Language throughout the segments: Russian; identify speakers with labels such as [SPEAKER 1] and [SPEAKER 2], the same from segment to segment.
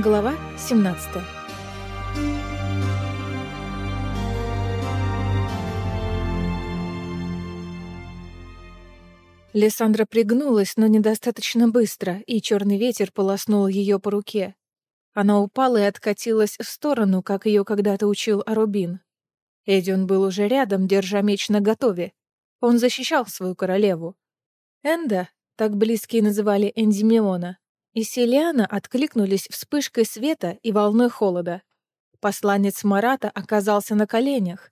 [SPEAKER 1] Глава 17 Лиссандра пригнулась, но недостаточно быстро, и черный ветер полоснул ее по руке. Она упала и откатилась в сторону, как ее когда-то учил Арубин. Эдион был уже рядом, держа меч наготове. Он защищал свою королеву. Энда, так близкие называли Эндимиона, и Селиана откликнулись вспышкой света и волной холода. Посланец Марата оказался на коленях.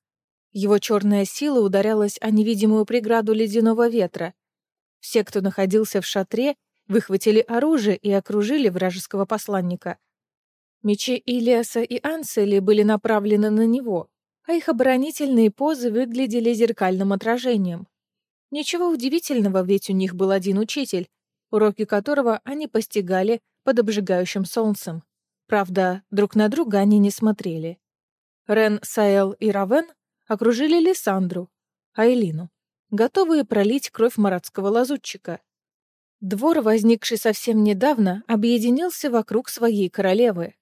[SPEAKER 1] Его черная сила ударялась о невидимую преграду ледяного ветра. Все, кто находился в шатре, выхватили оружие и окружили вражеского посланника. Мечи Илиаса и Анцели были направлены на него, а их оборонительные позы выглядели зеркальным отражением. Ничего удивительного, ведь у них был один учитель, уроки которого они постигали под обжигающим солнцем. Правда, друг на друга они не смотрели. Рен, Саэл и Равен окружили Лиссандру, а Элину, готовые пролить кровь маратского лазутчика. Двор, возникший совсем недавно, объединился вокруг своей королевы.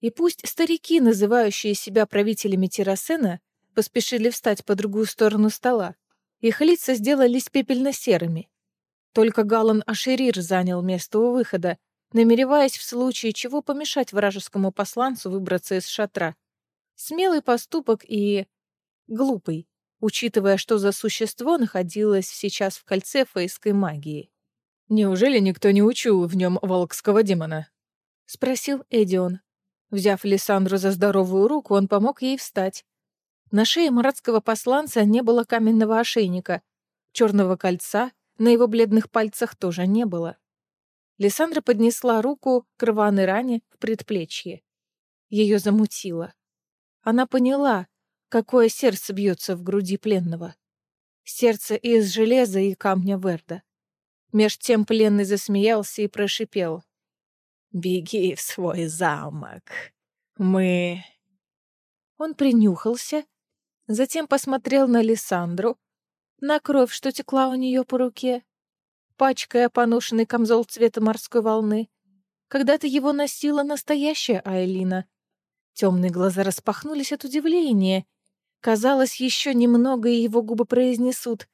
[SPEAKER 1] И пусть старики, называющие себя правителями Террасена, поспешили встать по другую сторону стола, их лица сделались пепельно-серыми, только Галан Ашерир занял место у выхода, намереваясь в случае чего помешать вражескому посланцу выбраться из шатра. Смелый поступок и... глупый, учитывая, что за существо находилось сейчас в кольце фейской магии.
[SPEAKER 2] «Неужели никто не учил в нем волкского демона?»
[SPEAKER 1] — спросил Эдион. Взяв Лиссандру за здоровую руку, он помог ей встать. На шее маратского посланца не было каменного ошейника, черного кольца на его бледных пальцах тоже не было. Лиссандра поднесла руку к рваной ране в предплечье. Ее замутило. Она поняла, какое сердце бьется в груди пленного. Сердце из железа и камня Верда. Меж тем пленный засмеялся и прошипел. «Беги в свой замок. Мы...» Он принюхался, затем посмотрел на Лиссандру, на кровь, что текла у нее по руке, пачкая поношенный камзол цвета морской волны. Когда-то его носила настоящая Айлина. Темные глаза распахнулись от удивления. Казалось, еще немного, и его губы произнесут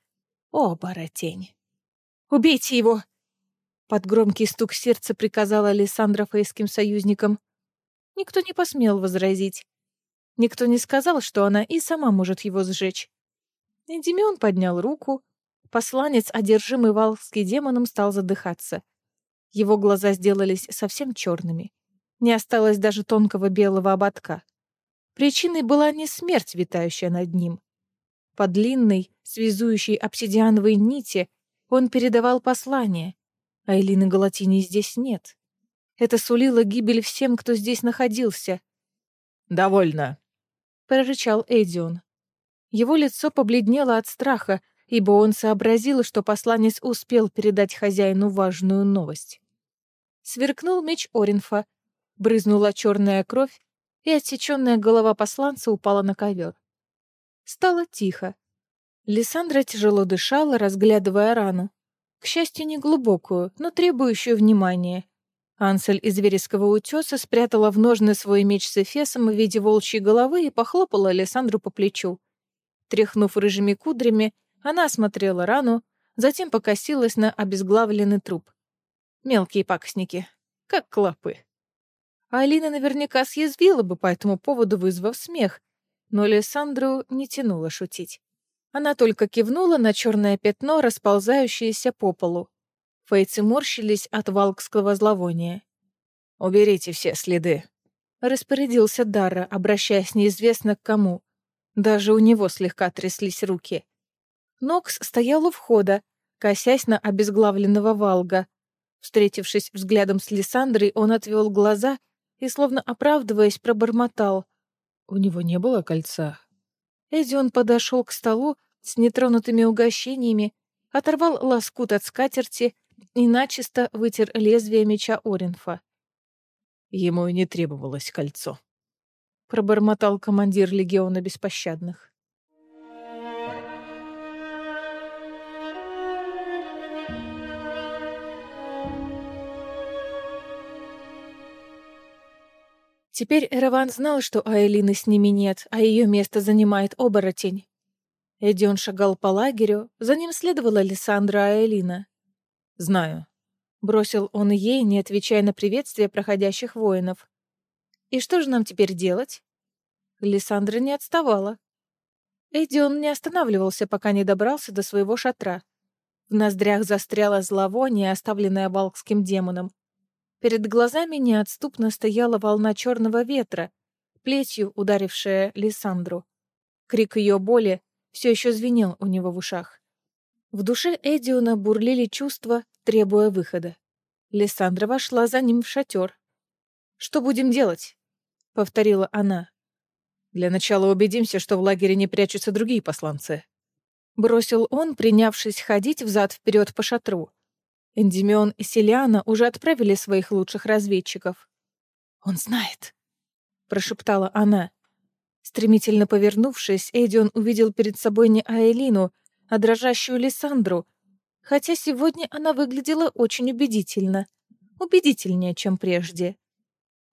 [SPEAKER 1] «О, баротень!» «Убейте его!» Под громкий стук сердца приказала Александра фейским союзникам. Никто не посмел возразить. Никто не сказал, что она и сама может его сжечь. Эндимион поднял руку. Посланец, одержимый валский демоном, стал задыхаться. Его глаза сделались совсем черными. Не осталось даже тонкого белого ободка. Причиной была не смерть, витающая над ним. По длинной, связующей обсидиановой нити он передавал послание, а Элины Галатини здесь нет. Это сулило гибель всем, кто здесь находился.
[SPEAKER 2] «Довольно», —
[SPEAKER 1] прорычал Эдион. Его лицо побледнело от страха, ибо он сообразил, что посланец успел передать хозяину важную новость. Сверкнул меч Оринфа, брызнула черная кровь, и отсеченная голова посланца упала на ковер. Стало тихо. Лиссандра тяжело дышала, разглядывая рану. К счастью, не глубокую, но требующую внимания. Ансель из Вереского утеса спрятала в ножны свой меч с эфесом в виде волчьей головы и похлопала Александру по плечу. Тряхнув рыжими кудрями, она осмотрела рану, затем покосилась на обезглавленный труп. Мелкие пакостники, как клопы. Алина наверняка съязвила бы по этому поводу, вызвав смех, но Лиссандру не тянуло шутить. Она только кивнула на черное пятно, расползающееся по полу. Фейцы морщились от валкского зловония.
[SPEAKER 2] «Уберите все следы», —
[SPEAKER 1] распорядился Дара, обращаясь неизвестно к кому. Даже у него слегка тряслись руки. Нокс стоял у входа, косясь на обезглавленного Валга. Встретившись взглядом с Лиссандрой, он отвел глаза и, словно оправдываясь, пробормотал.
[SPEAKER 2] У него не было кольца.
[SPEAKER 1] Эдион подошел к столу с нетронутыми угощениями, оторвал лоскут от скатерти и начисто вытер лезвие меча Оринфа.
[SPEAKER 2] Ему и не требовалось кольцо
[SPEAKER 1] пробормотал командир легиона беспощадных. Теперь Эраван знал, что Аэлины с ними нет, а ее место занимает оборотень. Эдион шагал по лагерю, за ним следовала Лиссандра Аэлина.
[SPEAKER 2] «Знаю», —
[SPEAKER 1] бросил он ей, не отвечая на приветствие проходящих воинов. «И что же нам теперь делать?» Лиссандра не отставала. Эдион не останавливался, пока не добрался до своего шатра. В ноздрях застряло зловоние, оставленное балкским демоном. Перед глазами неотступно стояла волна черного ветра, плетью ударившая Лиссандру. Крик ее боли все еще звенел у него в ушах. В душе Эдиона бурлили чувства, требуя выхода. Лиссандра вошла за ним в шатер. «Что будем делать?» — повторила она.
[SPEAKER 2] «Для начала убедимся, что в лагере не прячутся другие посланцы».
[SPEAKER 1] Бросил он, принявшись ходить взад-вперед по шатру. Эндимион и Селиана уже отправили своих лучших разведчиков. «Он знает», — прошептала она. Стремительно повернувшись, Эдион увидел перед собой не Аэлину, а дрожащую Лиссандру, хотя сегодня она выглядела очень убедительно. Убедительнее, чем прежде.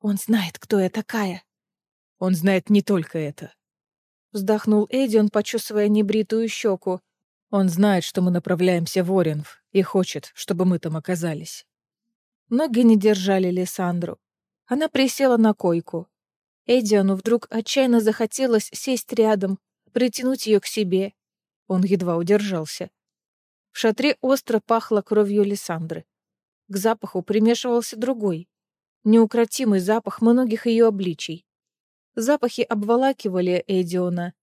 [SPEAKER 1] «Он знает, кто я такая».
[SPEAKER 2] «Он знает не только это», — вздохнул
[SPEAKER 1] Эдион, почесывая небритую щеку.
[SPEAKER 2] «Он знает, что мы направляемся в Оренв и хочет, чтобы мы там оказались».
[SPEAKER 1] Ноги не держали Лиссандру. Она присела на койку. Эдиану вдруг отчаянно захотелось сесть рядом, притянуть ее к себе. Он едва удержался. В шатре остро пахло кровью Лиссандры. К запаху примешивался другой, неукротимый запах многих ее обличий. Запахи обволакивали Эдиона,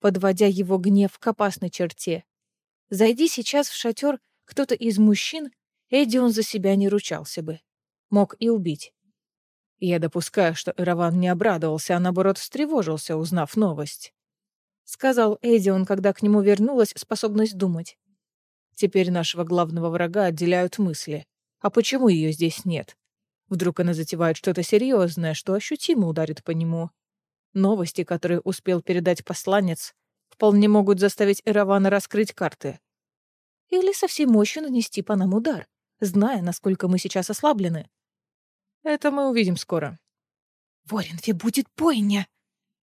[SPEAKER 1] подводя его гнев к опасной черте. Зайди сейчас в шатер кто-то из мужчин, Эдион за себя не ручался бы. Мог и убить.
[SPEAKER 2] Я допускаю, что Эраван не обрадовался, а наоборот встревожился, узнав новость.
[SPEAKER 1] Сказал Эдион, когда к нему вернулась способность думать.
[SPEAKER 2] Теперь нашего главного врага отделяют мысли. А почему ее здесь нет? Вдруг она затевает что-то серьезное, что ощутимо ударит по нему. Новости, которые успел передать посланец, вполне могут заставить Эравана раскрыть карты.
[SPEAKER 1] Или со всей мощью нанести по нам удар, зная, насколько мы сейчас ослаблены.
[SPEAKER 2] Это мы увидим скоро.
[SPEAKER 1] В Оренфе будет бойня,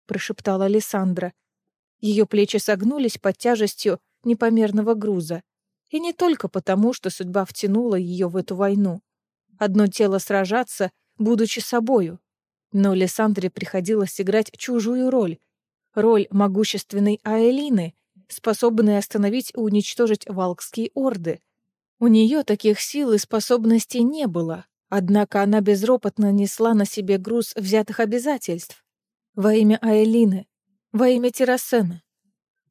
[SPEAKER 1] прошептала Александра. Ее плечи согнулись под тяжестью непомерного груза. И не только потому, что судьба втянула ее в эту войну. Одно тело сражаться, будучи собою. Но Лиссандре приходилось играть чужую роль. Роль могущественной Аэлины, способной остановить и уничтожить валкские орды. У нее таких сил и способностей не было, Однако она безропотно несла на себе груз взятых обязательств. Во имя Айлины, во имя Террасена.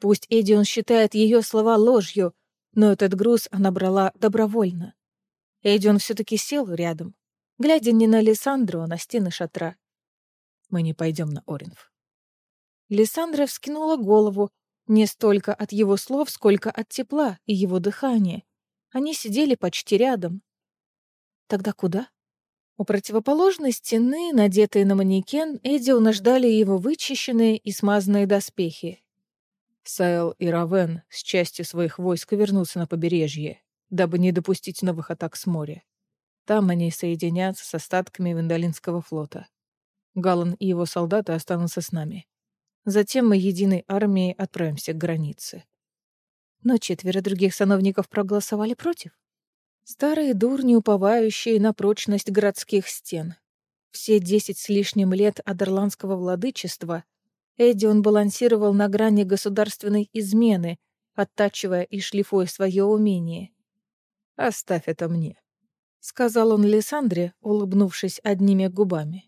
[SPEAKER 1] Пусть Эдион считает ее слова ложью, но этот груз она брала добровольно. Эдион все-таки сел рядом, глядя не на Лиссандру, а на стены шатра.
[SPEAKER 2] «Мы не пойдем на Оринф».
[SPEAKER 1] Лиссандра вскинула голову, не столько от его слов, сколько от тепла и его дыхания. Они сидели почти рядом, Тогда куда? У противоположной стены, надетые на манекен, Эдиона ждали его вычищенные и смазанные доспехи.
[SPEAKER 2] Саэл и Равен с частью своих войск вернутся на побережье, дабы не допустить новых атак с моря. Там они соединятся с остатками Вендалинского флота. Галан и его солдаты останутся с нами. Затем мы единой армией отправимся к границе.
[SPEAKER 1] Но четверо других сановников проголосовали против. Старые дурни, уповающие на прочность городских стен. Все десять с лишним лет адерландского владычества Эдион балансировал на грани государственной измены, оттачивая и шлифуя свое умение.
[SPEAKER 2] «Оставь это мне», —
[SPEAKER 1] сказал он Лиссандре, улыбнувшись одними губами.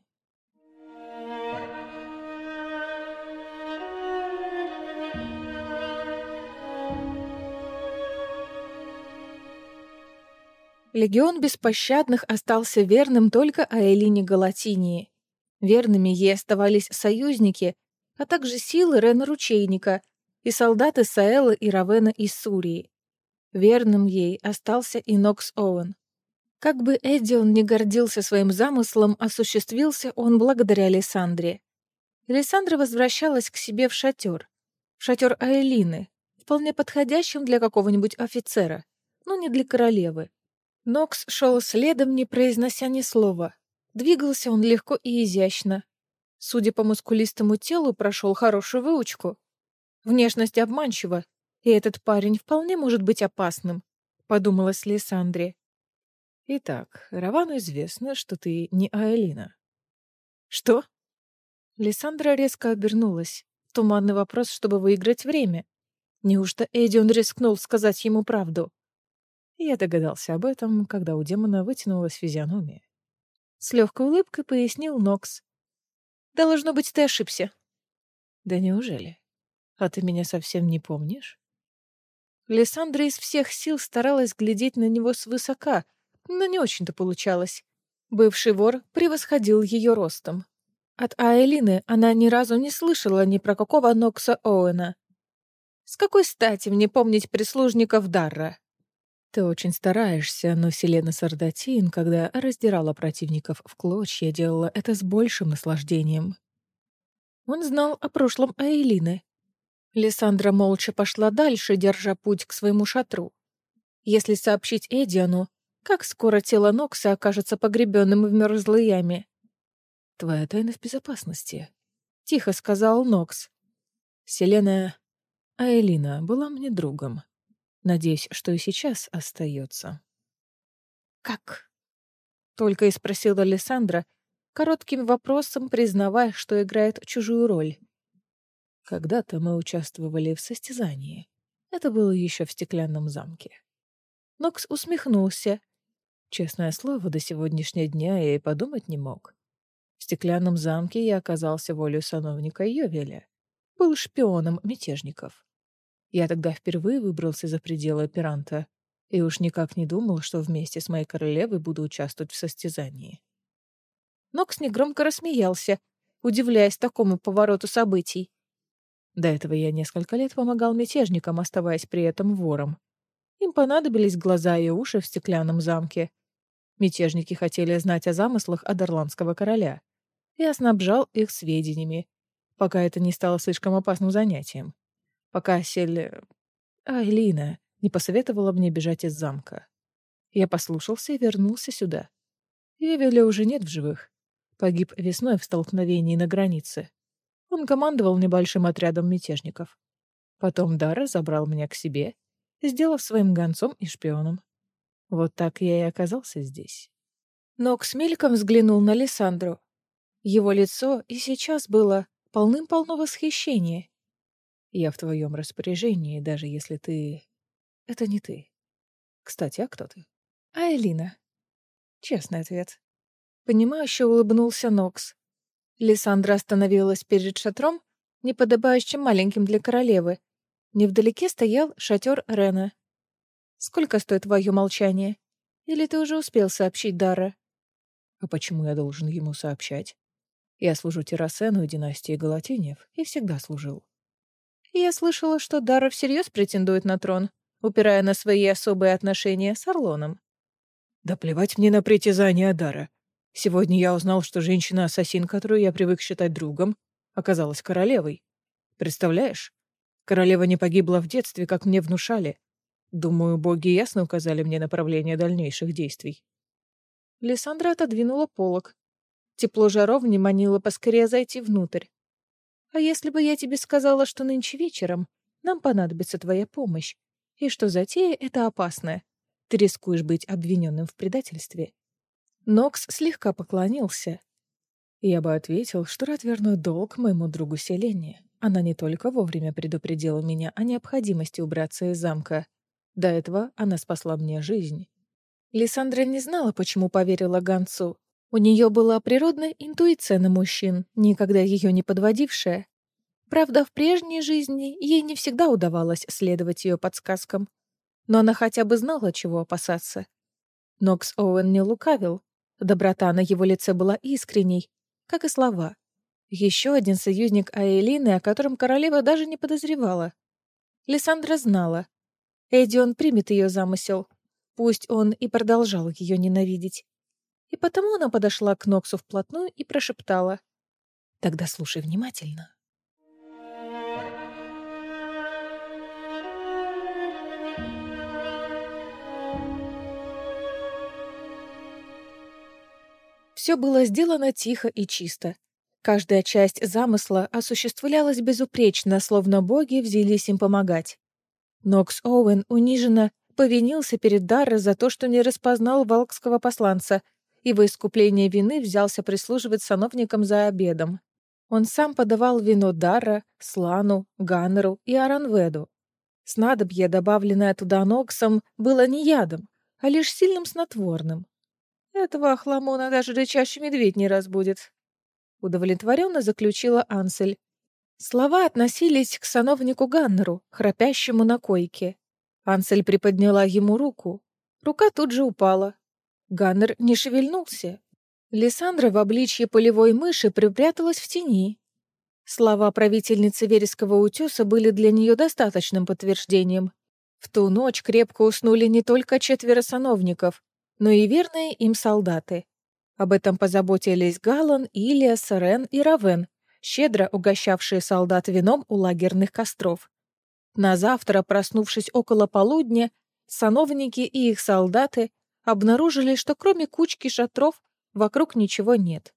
[SPEAKER 1] Легион беспощадных остался верным только Аэлине Галатинии. Верными ей оставались союзники, а также силы Рена Ручейника и солдаты Саэла и Равена из Сурии. Верным ей остался и Нокс Оуэн. Как бы Эдион не гордился своим замыслом, осуществился он благодаря Лиссандре. Лиссандра возвращалась к себе в шатер. В шатер Аэлины, вполне подходящим для какого-нибудь офицера, но не для королевы. Нокс шел следом, не произнося ни слова. Двигался он легко и изящно. Судя по мускулистому телу, прошел хорошую выучку. Внешность обманчива, и этот парень вполне может быть опасным, подумалась Лиссандре.
[SPEAKER 2] Итак, Равану известно, что ты не Аэлина.
[SPEAKER 1] Что? Лиссандра резко обернулась. Туманный вопрос, чтобы выиграть время. Неужто Эдион рискнул сказать ему правду?
[SPEAKER 2] Я догадался об этом, когда у демона вытянулась физиономия.
[SPEAKER 1] С легкой улыбкой пояснил Нокс. «Должно быть, ты ошибся».
[SPEAKER 2] «Да неужели? А ты меня совсем не помнишь?»
[SPEAKER 1] Лиссандра из всех сил старалась глядеть на него свысока, но не очень-то получалось. Бывший вор превосходил ее ростом. От Аэлины она ни разу не слышала ни про какого Нокса Оуэна. С какой стати мне помнить прислужников Дарра?
[SPEAKER 2] Ты очень стараешься, но Селена Сардатин, когда раздирала противников в клочья, делала это с большим наслаждением.
[SPEAKER 1] Он знал о прошлом Аэлины. Лиссандра молча пошла дальше, держа путь к своему шатру. Если сообщить Эдиану, как скоро тело Нокса окажется погребенным в мерзлой яме?
[SPEAKER 2] «Твоя тайна в безопасности», —
[SPEAKER 1] тихо сказал Нокс.
[SPEAKER 2] «Селена Аэлина была мне другом. Надеюсь, что и сейчас остается.
[SPEAKER 1] «Как?» — только и спросила Александра, коротким вопросом признавая, что играет чужую роль.
[SPEAKER 2] Когда-то мы участвовали в состязании. Это было еще в стеклянном замке.
[SPEAKER 1] Нокс усмехнулся.
[SPEAKER 2] Честное слово, до сегодняшнего дня я и подумать не мог. В стеклянном замке я оказался волю сановника Йовеля. Был шпионом мятежников. Я тогда впервые выбрался за пределы операнта и уж никак не думал, что вместе с моей королевой буду участвовать в состязании.
[SPEAKER 1] Нокс негромко рассмеялся, удивляясь такому повороту событий.
[SPEAKER 2] До этого я несколько лет помогал мятежникам, оставаясь при этом вором. Им понадобились глаза и уши в стеклянном замке. Мятежники хотели знать о замыслах Адерландского короля. Я снабжал их сведениями, пока это не стало слишком опасным занятием пока Сель... Айлина не посоветовала мне бежать из замка. Я послушался и вернулся сюда. Эвеля уже нет в живых. Погиб весной в столкновении на границе. Он командовал небольшим отрядом мятежников. Потом Дара забрал меня к себе, сделав своим гонцом и шпионом. Вот так я и оказался здесь.
[SPEAKER 1] Нокс мельком взглянул на Лиссандру. Его лицо и сейчас было полным-полно восхищения.
[SPEAKER 2] Я в твоем распоряжении, даже если ты... Это не ты. Кстати, а кто ты?
[SPEAKER 1] А Элина.
[SPEAKER 2] Честный ответ.
[SPEAKER 1] Понимающе улыбнулся Нокс. Лиссандра остановилась перед шатром, неподобающим маленьким для королевы. Невдалеке стоял шатер Рена. «Сколько стоит твое молчание? Или ты уже успел сообщить Дара?»
[SPEAKER 2] «А почему я должен ему сообщать? Я служу Террасену и династии Галатинев и всегда служил.
[SPEAKER 1] Я слышала, что Дара всерьез претендует на трон, упирая на свои особые отношения с Орлоном.
[SPEAKER 2] Да плевать мне на притязания Дара. Сегодня я узнал, что женщина-ассасин, которую я привык считать другом, оказалась королевой. Представляешь? Королева не погибла в детстве, как мне внушали. Думаю, боги ясно указали мне направление дальнейших действий.
[SPEAKER 1] Лиссандра отодвинула полог. Тепло жаров не манило поскорее зайти внутрь. А если бы я тебе сказала, что нынче вечером нам понадобится твоя помощь, и что затея эта опасная, ты рискуешь быть обвиненным в предательстве?» Нокс слегка поклонился.
[SPEAKER 2] Я бы ответил, что рад вернуть долг моему другу Селене. Она не только вовремя предупредила меня о необходимости убраться из замка. До этого она спасла мне жизнь.
[SPEAKER 1] Лиссандра не знала, почему поверила гонцу. У нее была природная интуиция на мужчин, никогда ее не подводившая. Правда, в прежней жизни ей не всегда удавалось следовать ее подсказкам. Но она хотя бы знала, чего опасаться. Нокс Оуэн не лукавил. Доброта на его лице была искренней, как и слова. Еще один союзник Аэлины, о котором королева даже не подозревала. Лиссандра знала. Эдион примет ее замысел. Пусть он и продолжал ее ненавидеть. И потому она подошла к Ноксу вплотную и прошептала. «Тогда слушай внимательно». Все было сделано тихо и чисто. Каждая часть замысла осуществлялась безупречно, словно боги взялись им помогать. Нокс Оуэн униженно повинился перед Дарро за то, что не распознал валкского посланца, и во искупление вины взялся прислуживать сановникам за обедом. Он сам подавал вино Дарра, Слану, Ганнеру и Аранведу. Снадобье, добавленное туда Ноксом, было не ядом, а лишь сильным снотворным. Этого охламона даже рычащий медведь не разбудит. Удовлетворенно заключила Ансель. Слова относились к сановнику Ганнеру, храпящему на койке. Ансель приподняла ему руку. Рука тут же упала. Ганнер не шевельнулся. Лиссандра в обличье полевой мыши припряталась в тени. Слова правительницы Вереского утеса были для нее достаточным подтверждением. В ту ночь крепко уснули не только четверо сановников, но и верные им солдаты. Об этом позаботились Галан, Илия, Сарен и Равен, щедро угощавшие солдат вином у лагерных костров. На завтра, проснувшись около полудня, сановники и их солдаты обнаружили, что кроме кучки шатров вокруг ничего нет,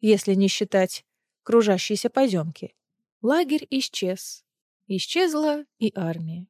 [SPEAKER 1] если не считать кружащейся поземки. Лагерь исчез. Исчезла и армия.